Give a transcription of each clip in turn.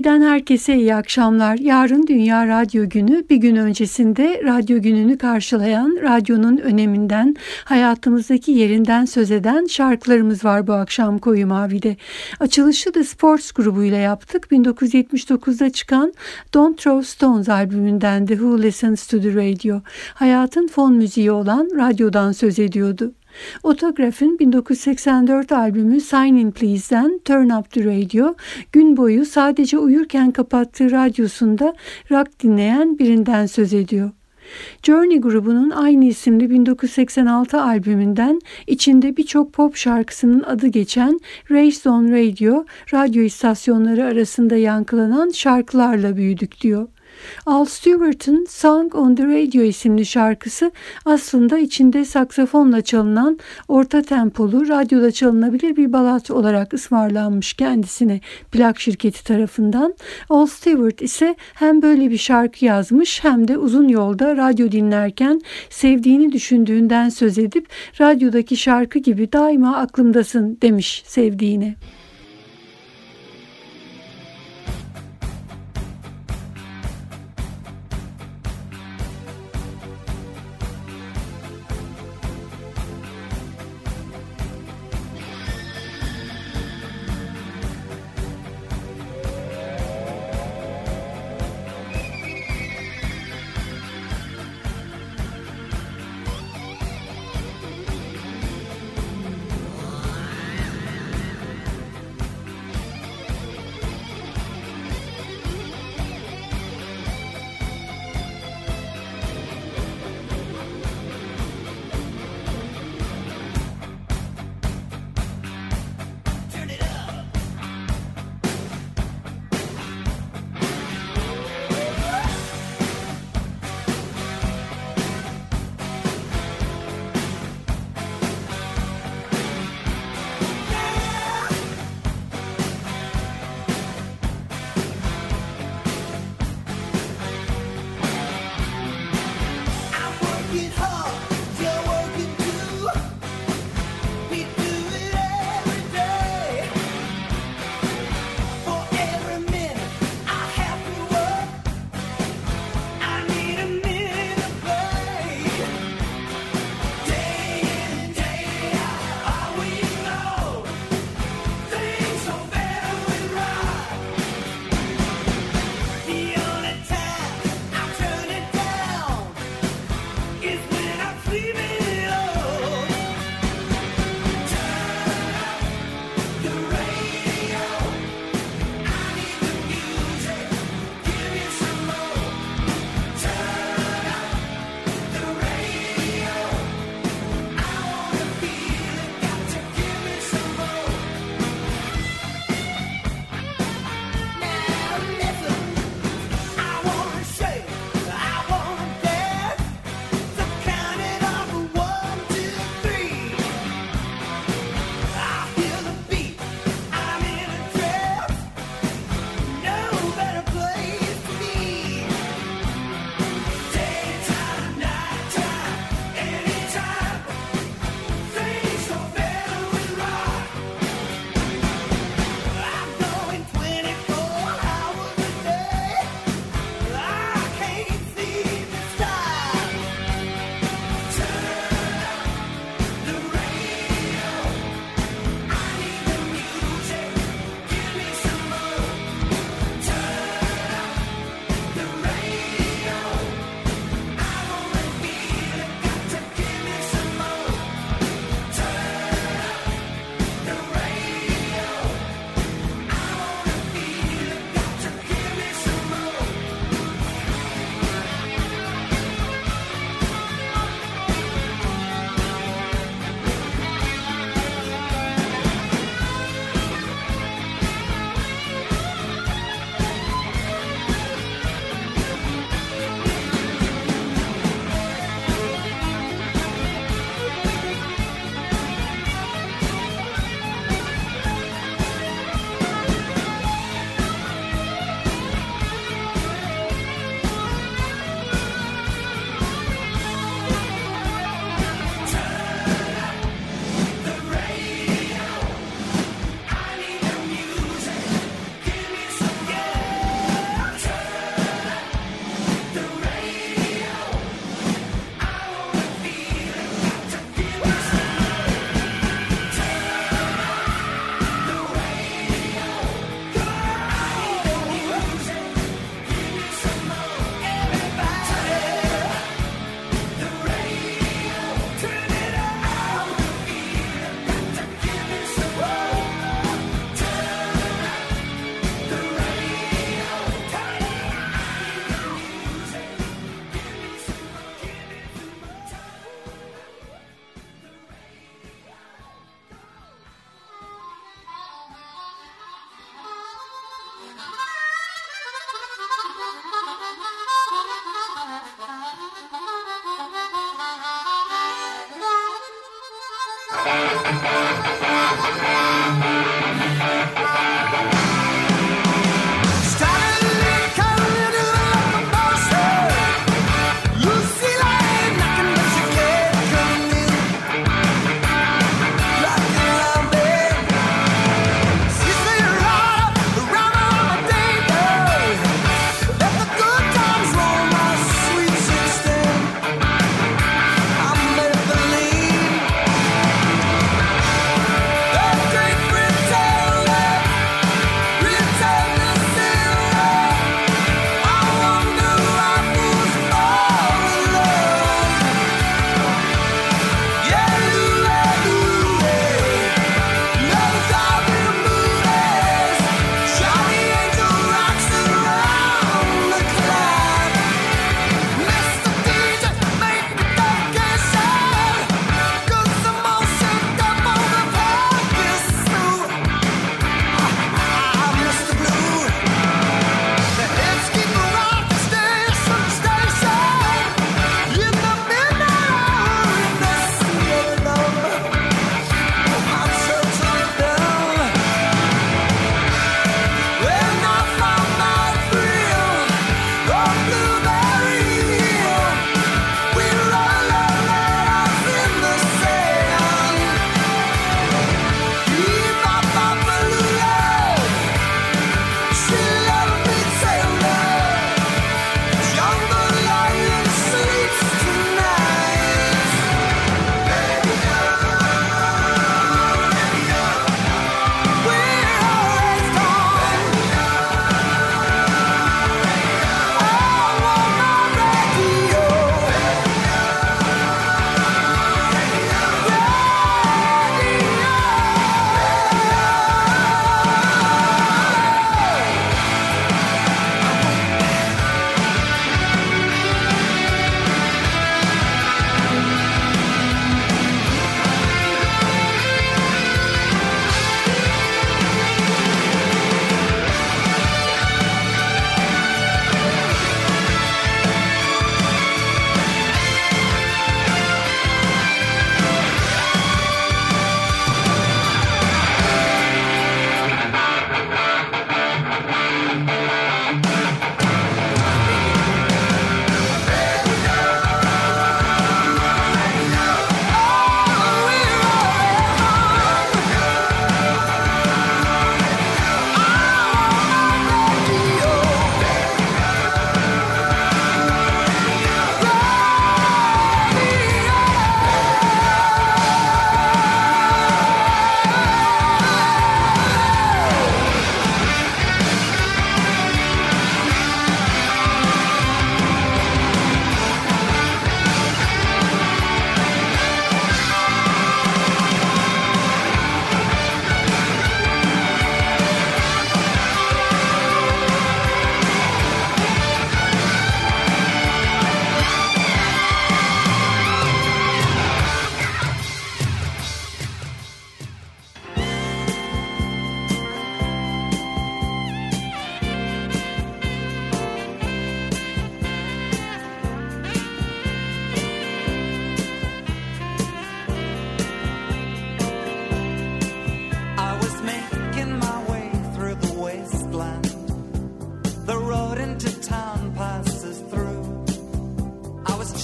Mavi'den herkese iyi akşamlar. Yarın Dünya Radyo Günü. Bir gün öncesinde radyo gününü karşılayan radyonun öneminden, hayatımızdaki yerinden söz eden şarkılarımız var bu akşam Koyu Mavi'de. Açılışı da Sports grubuyla yaptık. 1979'da çıkan Don't Throw Stones albümünden The Who Listens to the Radio. Hayatın fon müziği olan radyodan söz ediyordu. Otograph'ın 1984 albümü Sign In Please'den Turn Up The Radio gün boyu sadece uyurken kapattığı radyosunda rock dinleyen birinden söz ediyor. Journey grubunun aynı isimli 1986 albümünden içinde birçok pop şarkısının adı geçen Raised on Radio radyo istasyonları arasında yankılanan şarkılarla büyüdük diyor. Al Stewart'ın Song on the Radio isimli şarkısı aslında içinde saksafonla çalınan orta tempolu radyoda çalınabilir bir balat olarak ısmarlanmış kendisine plak şirketi tarafından. Al Stewart ise hem böyle bir şarkı yazmış hem de uzun yolda radyo dinlerken sevdiğini düşündüğünden söz edip radyodaki şarkı gibi daima aklımdasın demiş sevdiğine.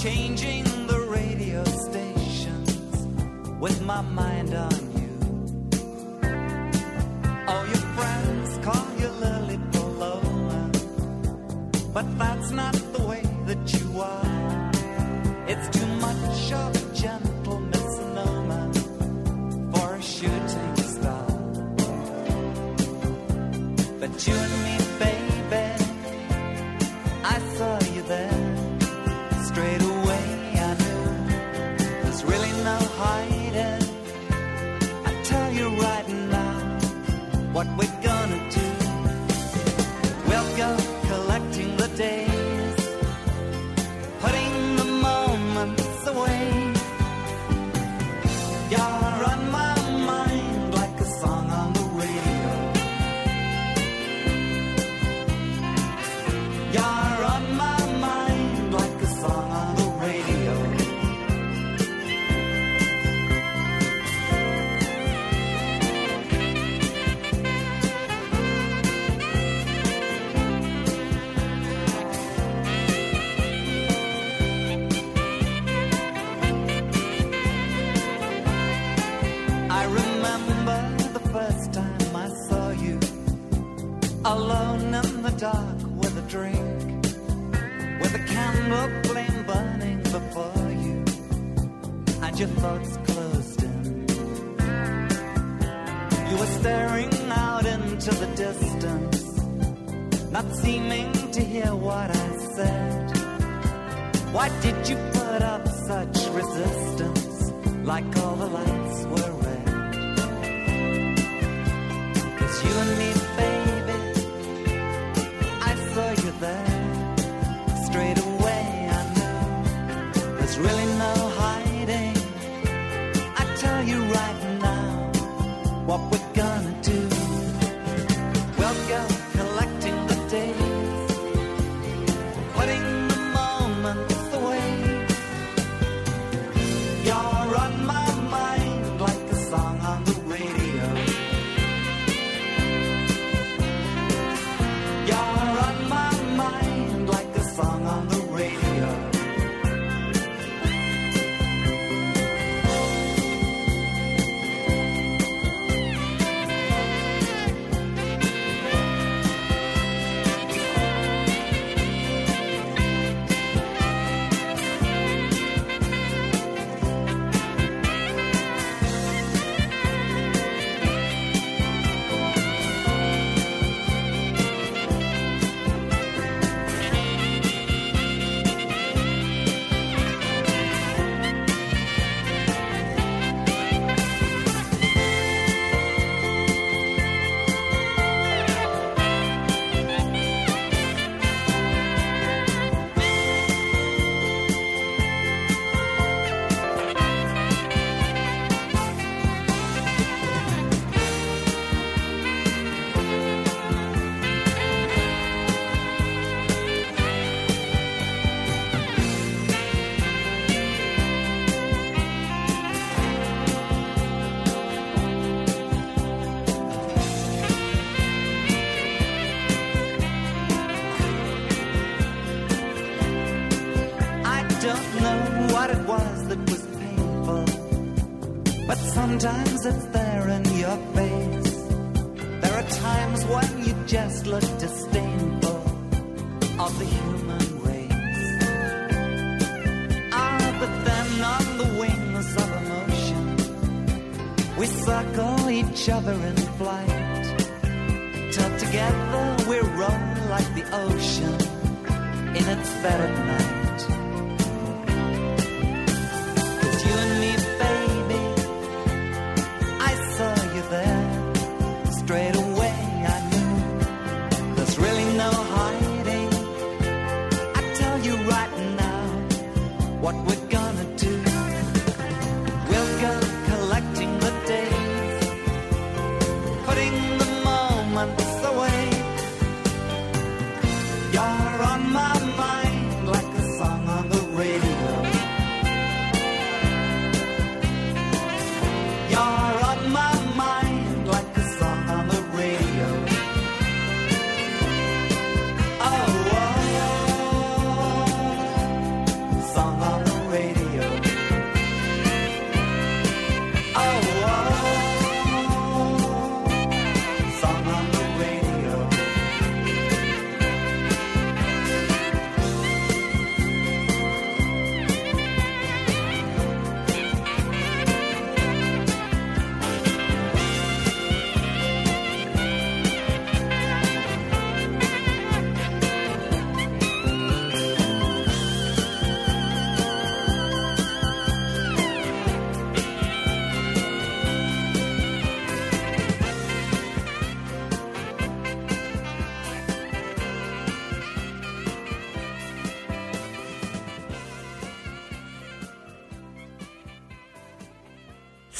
changing the radio stations with my mind on you. All your friends call you Lily Paloma, but that's not the way that you are. It's too much of a gentle misnomer for a shooting star. But you and me. Staring out into the distance, not seeming to hear what I said. Why did you put up such resistance, like all the lights were red? Cause you and me, baby, I saw you there. Straight away I knew there's really no what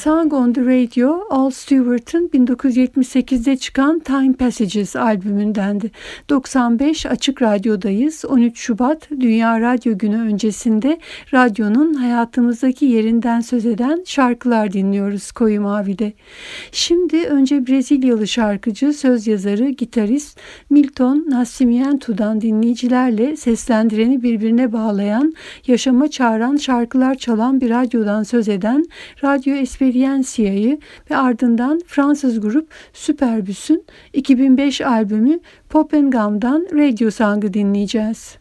Song on the Radio, Al Stewart'ın 1978'de çıkan Time Passages albümündendi. 95 Açık Radyo'dayız. 13 Şubat Dünya Radyo Günü öncesinde radyonun hayatımızdaki yerinden söz eden şarkılar dinliyoruz Koyu Mavi'de. Şimdi önce Brezilyalı şarkıcı, söz yazarı, gitarist Milton Nascimento'dan dinleyicilerle seslendireni birbirine bağlayan, yaşama çağıran şarkılar çalan bir radyodan söz eden Radyo Espirito Experiencia'yı ve ardından Fransız grup Superbus'un 2005 albümü Poppengam'dan Radio Song'ı dinleyeceğiz.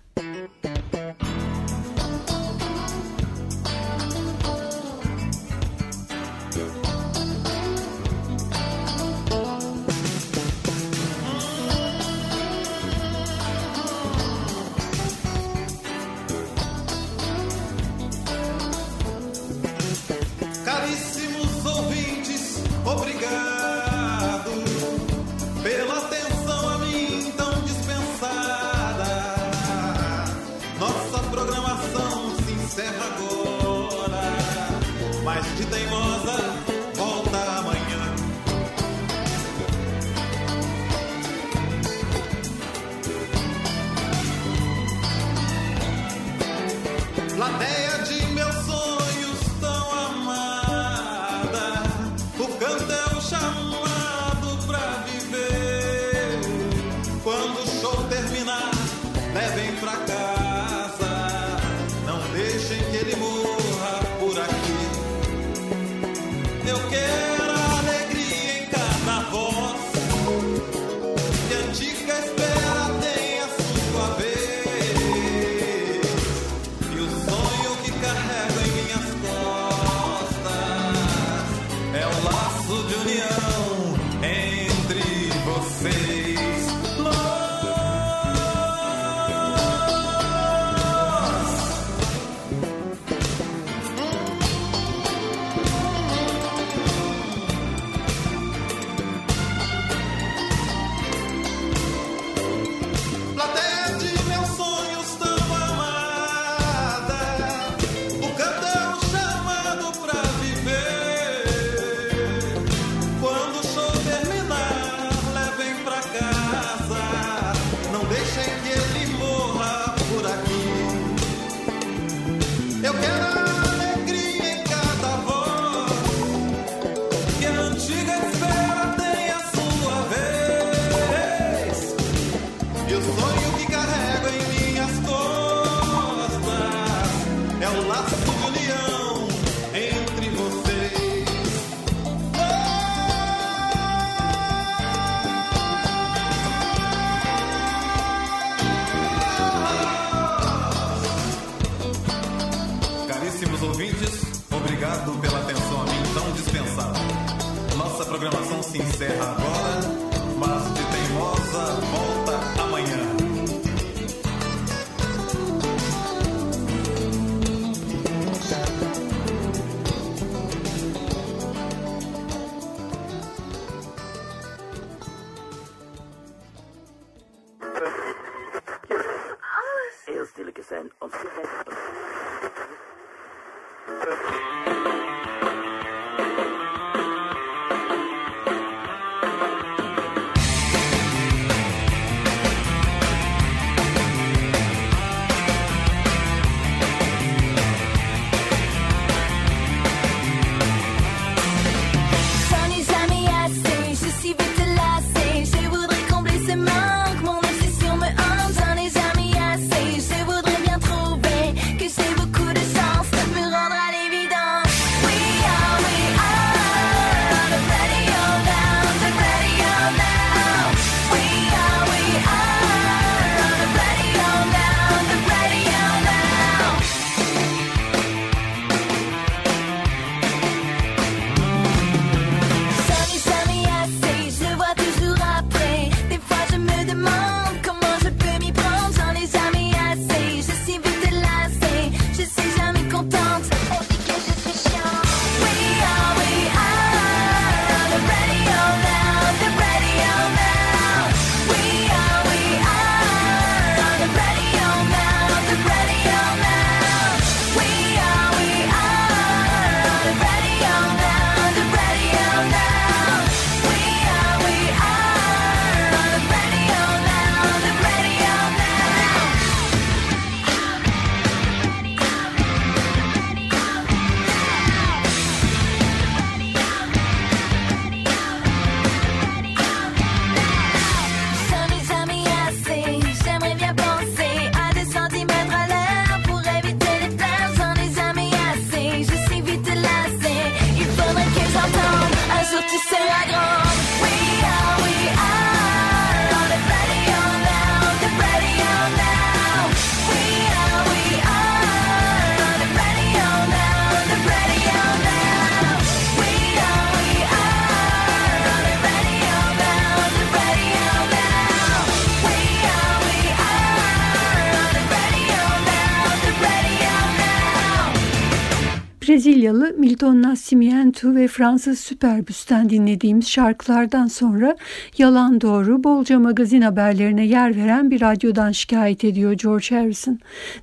Brezilyalı Milton Nascimento ve Fransız Süperbüs'ten dinlediğimiz şarkılardan sonra yalan doğru bolca magazin haberlerine yer veren bir radyodan şikayet ediyor George Harrison.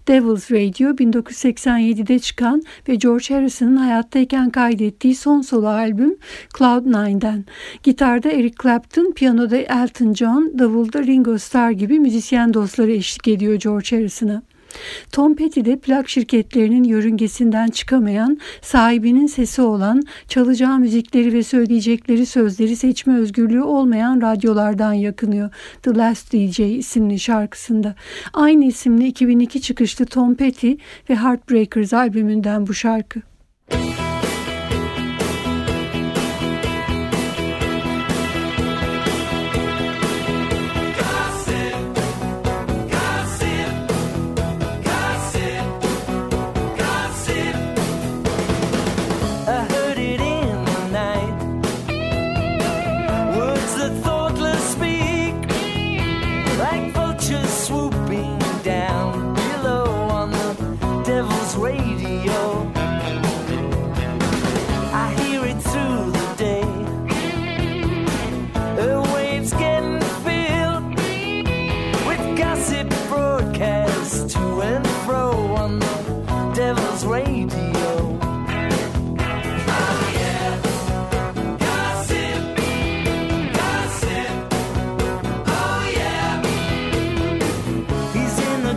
Devil's Radio 1987'de çıkan ve George Harrison'ın hayattayken kaydettiği son solo albüm Cloud9'den. Gitarda Eric Clapton, piyanoda Elton John, davulda Ringo Starr gibi müzisyen dostları eşlik ediyor George Harrison'a. Tom Petty de plak şirketlerinin yörüngesinden çıkamayan, sahibinin sesi olan, çalacağı müzikleri ve söyleyecekleri sözleri seçme özgürlüğü olmayan radyolardan yakınıyor. The Last DJ isimli şarkısında. Aynı isimli 2002 çıkışlı Tom Petty ve Heartbreakers albümünden bu şarkı. Müzik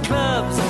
clubs.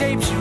shapes you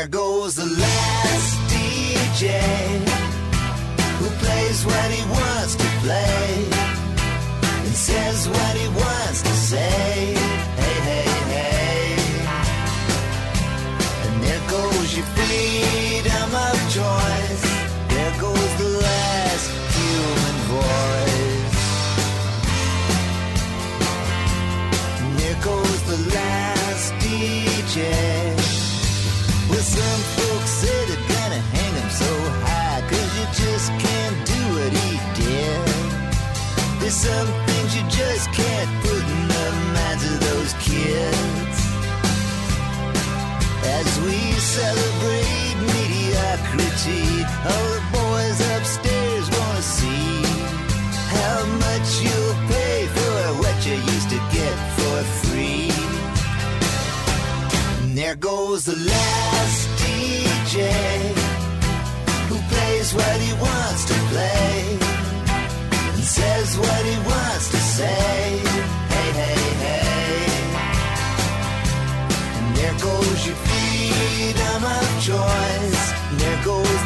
there goes the last DJ who plays what he wants to play and says what he wants to say. Some things you just can't put in the minds of those kids. As we celebrate mediocrity, all the boys upstairs wanna see how much you'll pay for what you used to get for free. And there goes the last DJ who plays what he wants to play says what he wants to say. Hey, hey, hey. And there goes your freedom of choice. And there goes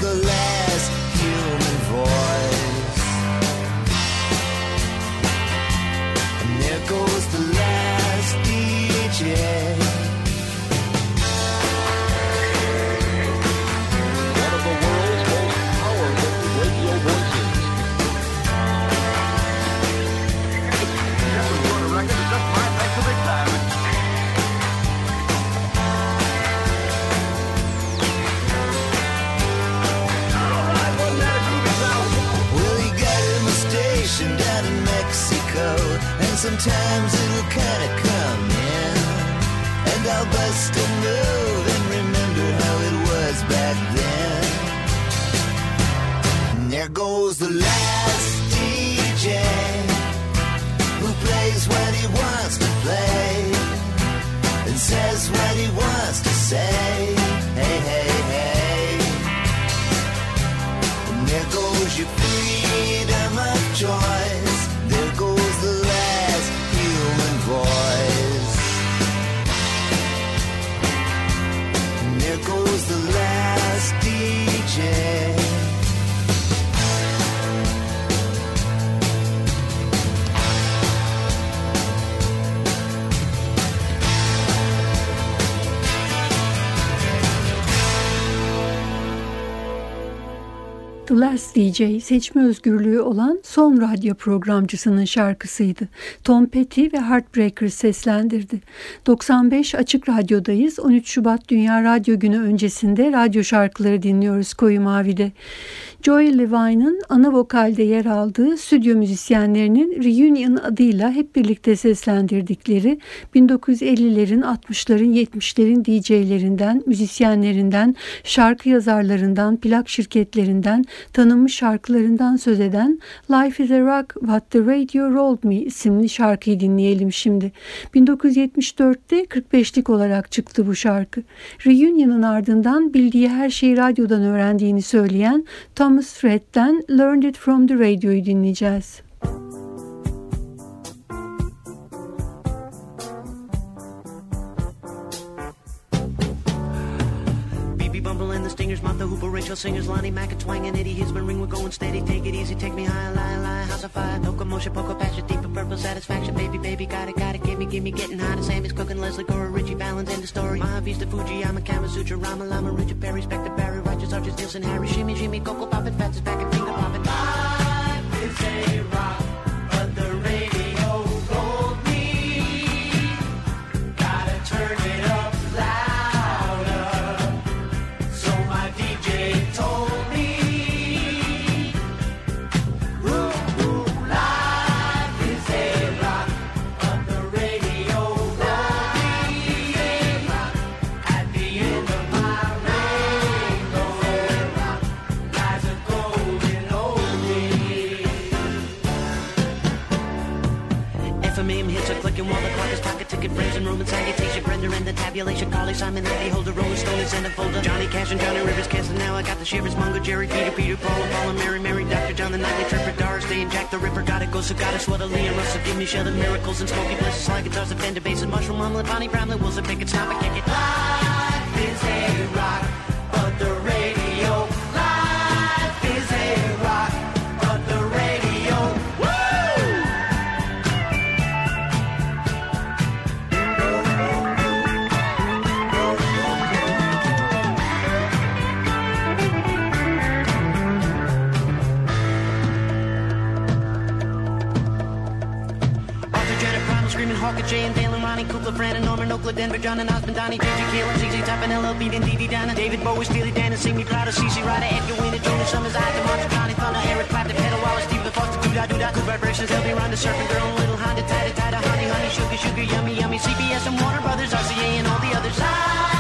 DJ seçme özgürlüğü olan son radyo programcısının şarkısıydı. Tom Petty ve Heartbreakers seslendirdi. 95 Açık Radyo'dayız. 13 Şubat Dünya Radyo Günü öncesinde radyo şarkıları dinliyoruz Koyu Mavi'de. Joy Levine'ın ana vokalde yer aldığı stüdyo müzisyenlerinin Reunion adıyla hep birlikte seslendirdikleri 1950'lerin, 60'ların, 70'lerin DJ'lerinden, müzisyenlerinden, şarkı yazarlarından, plak şirketlerinden, tanınmış şarkılarından söz eden Life is a Rock What the Radio Rolled Me isimli şarkıyı dinleyelim şimdi. 1974'te 45'lik olarak çıktı bu şarkı. Reunion'ın ardından bildiği her şeyi radyodan öğrendiğini söyleyen Thomas Fred'den Learned It From The Radio'yu dinleyeceğiz. BB Stingers, Martha Hooper, Rachel Singers, Lonnie Mack, and Twang and Eddie Hisman, ring, we're going steady, take it easy, take me high, lie, lie, house of fire, no commotion, poker, passion, deep purple satisfaction, baby, baby, got it, got it, gimme, gimme, getting hot, Sammy's cooking, Leslie Gore, Richie Valens, end the story, Mahavista, Fuji, I'm a Kama Sutra, Rama Lama, Richard Perry, Spectre Barry, Righteous Arches, Nielsen, Harry, Shimmy, Shimmy, Coco, Poppin', Fats is back and finger poppin'. Life is a rock, pocket frames and Roman salutation, Brenda and the tabulation, Carly Simon, the beholder, Rolling Stone in a folder. Johnny Cash and Johnny Rivers canceling now. I got the shivers, Mungo, Jerry, Peter, Peter, Paul, and Paul, and Mary, Mary, Dr. John, the Nightly Tripper, Doris Day, and Jack the Ripper. Gotta go, so gotta sweat a Liam Russell, give me Sheldon, miracles and smoky places like guitars, the Fender bass and mushroom omelet, Bonnie Bramlett, Wills, a pick it, stop it, kick it. Life is a rock, Hawker, Jay and Dale and Ronnie, Kukla, Fran and Norman, Oakland, Denver, John and Osmond, Donnie, JJ, Kayla, ZZ Top and LLB, and Dee Dee Dana, David Bowie, Steely Dan and Sing Me Proud CC Ryder, Edgar Winter, Jonas Summers, I, DeMarco, Connie, Thunder, Eric Clapton, Pedal Wallace, Steve LaFoster, Doo-Dah, Doo-Dah, Good Vibrations, Me the Surfing Girl, Little Honda, Tida, Tida, Honey, Honey, Sugar, Sugar, Yummy, Yummy, CBS and Warner Brothers, RCA and all the others. Life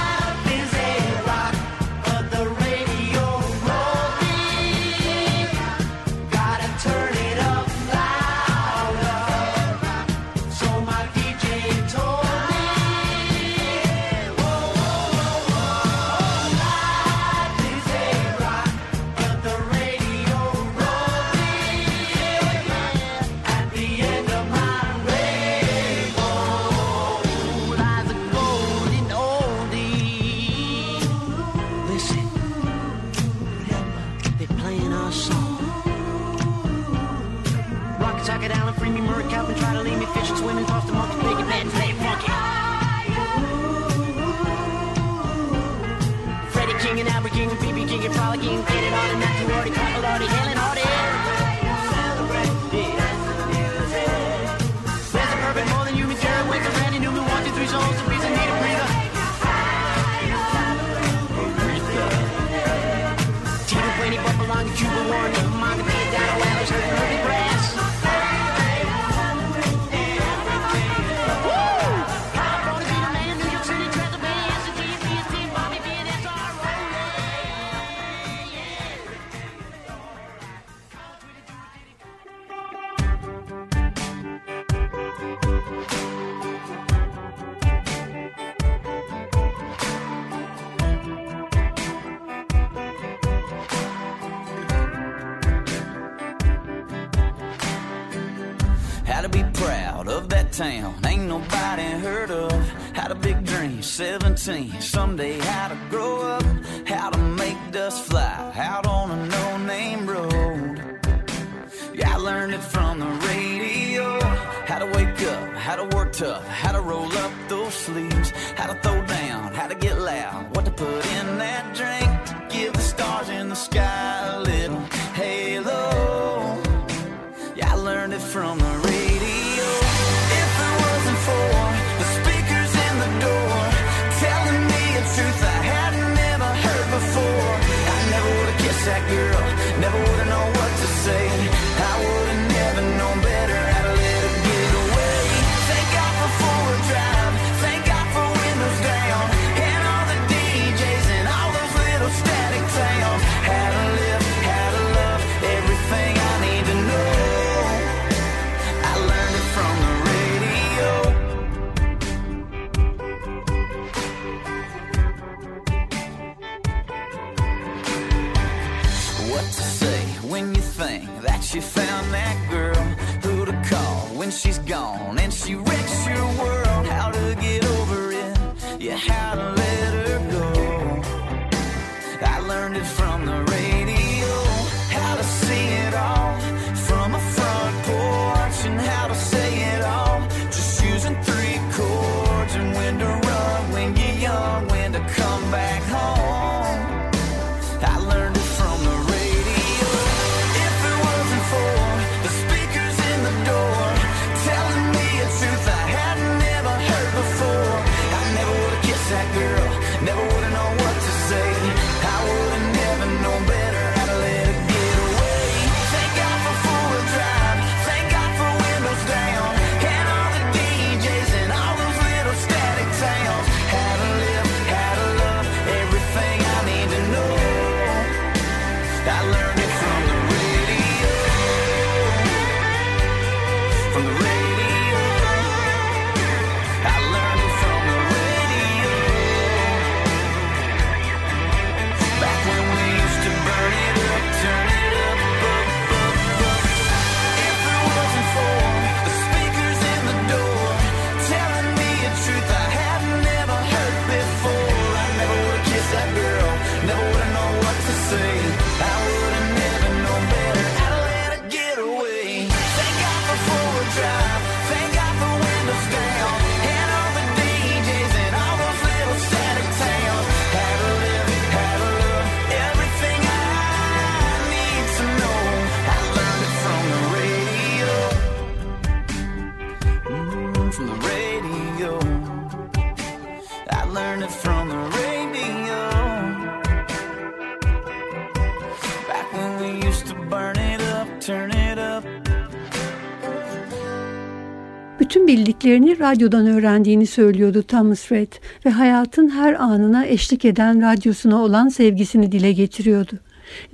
bildiklerini radyodan öğrendiğini söylüyordu Thomas Red ve hayatın her anına eşlik eden radyosuna olan sevgisini dile getiriyordu.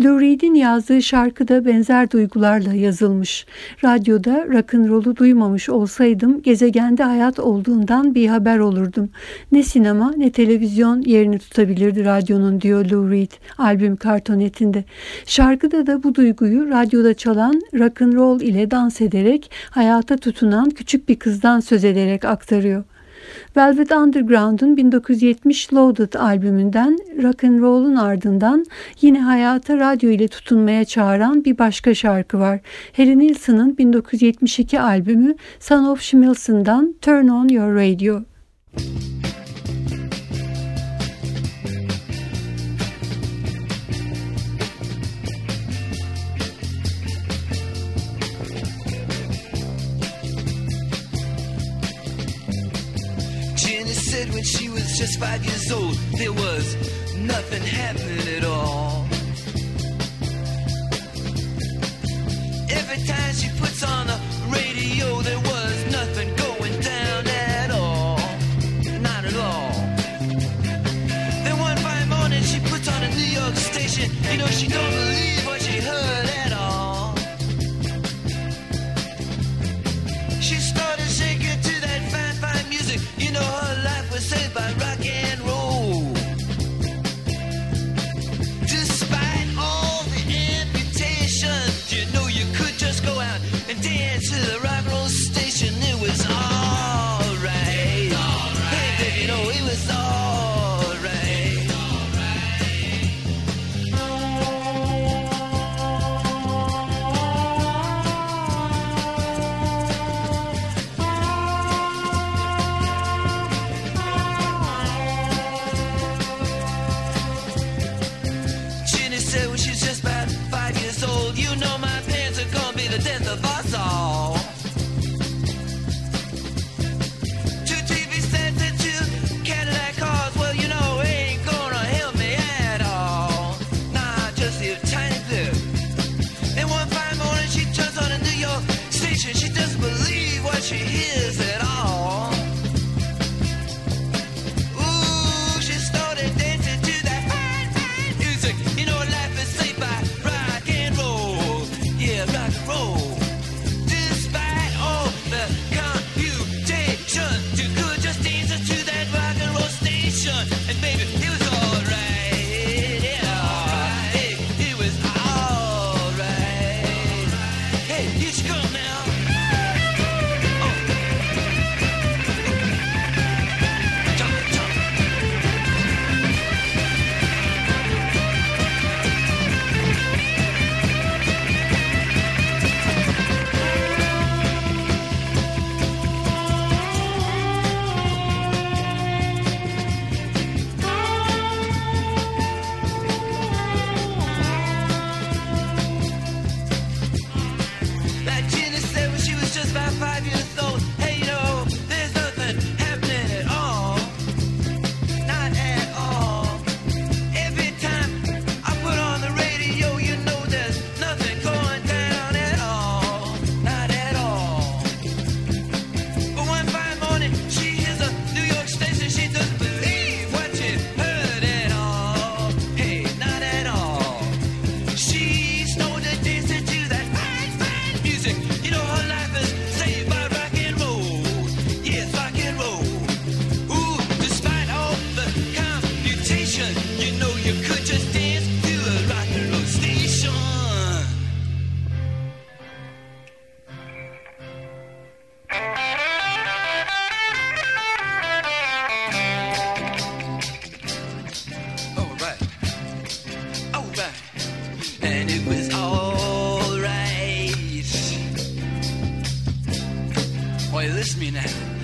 Lou Reed'in yazdığı şarkı da benzer duygularla yazılmış. Radyoda rock'n'roll'u duymamış olsaydım gezegende hayat olduğundan bir haber olurdum. Ne sinema ne televizyon yerini tutabilirdi radyonun diyor Lou Reed albüm kartonetinde. Şarkıda da bu duyguyu radyoda çalan rock'n'roll ile dans ederek hayata tutunan küçük bir kızdan söz ederek aktarıyor. Velvet Underground'un 1970 Loaded albümünden Rock and Roll'un ardından yine hayata radyo ile tutunmaya çağıran bir başka şarkı var. Harry Nilsson'ın 1972 albümü Son of Schmilson'dan Turn On Your Radio. Jenny said when she was just five years old, there was nothing happening at all. Every time she puts and it was all right. Oi, listen to me now.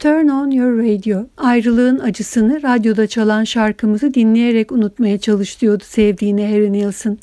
Turn on your radio. Ayrılığın acısını radyoda çalan şarkımızı dinleyerek unutmaya çalış diyordu sevdiğine Harry Nilsson.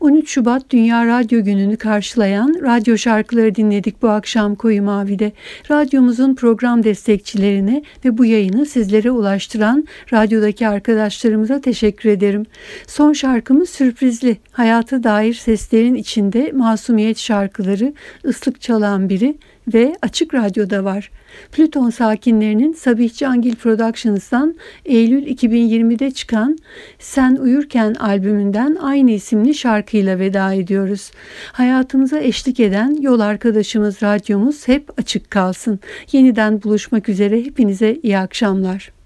13 Şubat Dünya Radyo Günü'nü karşılayan radyo şarkıları dinledik bu akşam Koyu Mavi'de. Radyomuzun program destekçilerine ve bu yayını sizlere ulaştıran radyodaki arkadaşlarımıza teşekkür ederim. Son şarkımız sürprizli. Hayata dair seslerin içinde masumiyet şarkıları, ıslık çalan biri ve Açık Radyo'da var. Plüton sakinlerinin Sabih Cangil Productions'tan Eylül 2020'de çıkan Sen Uyurken albümünden aynı isimli şarkıyla veda ediyoruz. Hayatımıza eşlik eden yol arkadaşımız radyomuz hep açık kalsın. Yeniden buluşmak üzere hepinize iyi akşamlar.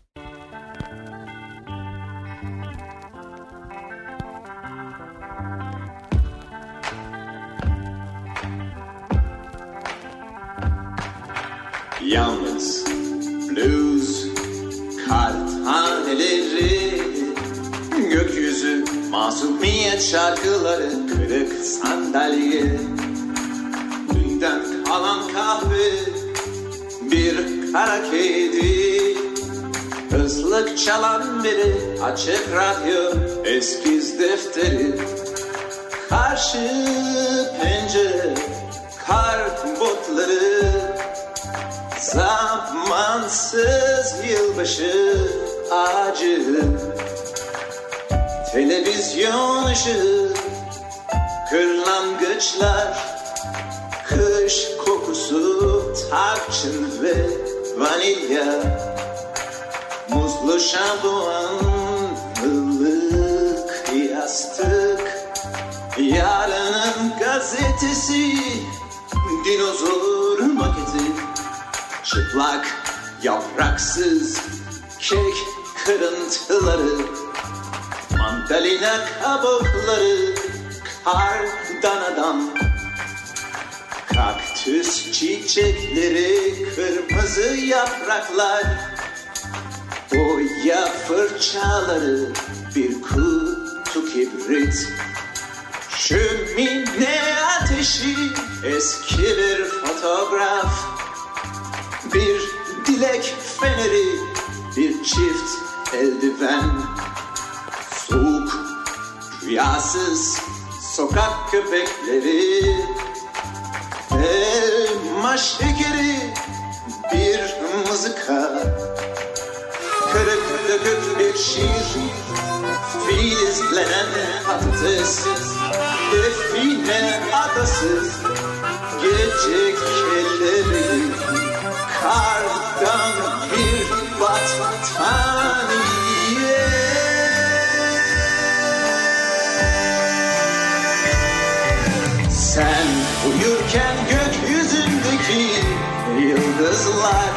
Yalnız blues kar taneleri Gökyüzü masumiyet şarkıları Kırık sandalye Dünden kalan kahve Bir kara kedi. Hızlık çalan biri Açık radyo Eskiz defteri Karşı pencere Kar botları Zamansız yılbaşı ağacı. Televizyon ışığı Kırlangıçlar Kış kokusu Tarçın ve vanilya. Muzlu şampuan ılık yastık Yarının gazetesi Dinozor maketi Çıplak, yapraksız kek kırıntıları Mandalina kabukları kardan adam Kaktüs çiçekleri kırmızı yapraklar Boya fırçaları bir kutu kibrit. Şömine ateşi eski bir fotoğraf bir dilek feneri, bir çift eldiven. Soğuk, rüyasız sokak köpekleri. Elma şekeri, bir mızıka. Kırık dökük bir yeşil Filizlenen patates Define adası Gece kelleri Kardan bir battaniye Sen uyurken gökyüzündeki yıldızlar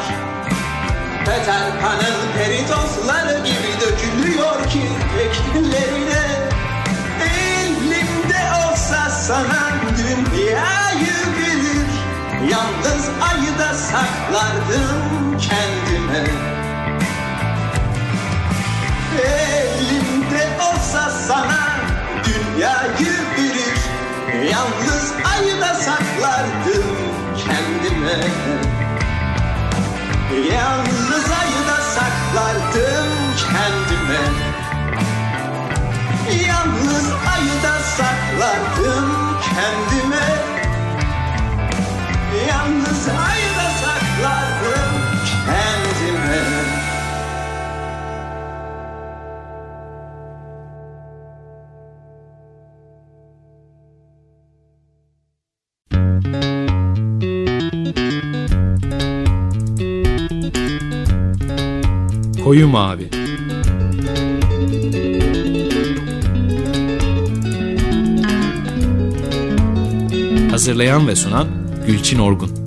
Peter Pan'ın peritosları gibi dökülüyor kirpiklerine. Elimde olsa sana dünyayı Yalnız ayı da saklardım kendime. Elimde olsa sana dünyayı verir Yalnız ayı da saklardım kendime. Yalnız ayı da saklardım kendime. Yalnız ayı da saklardım kendime Yalnız ayı da saklardım kendime Koyu mavi. Hazırlayan ve sunan Gülçin Orgun.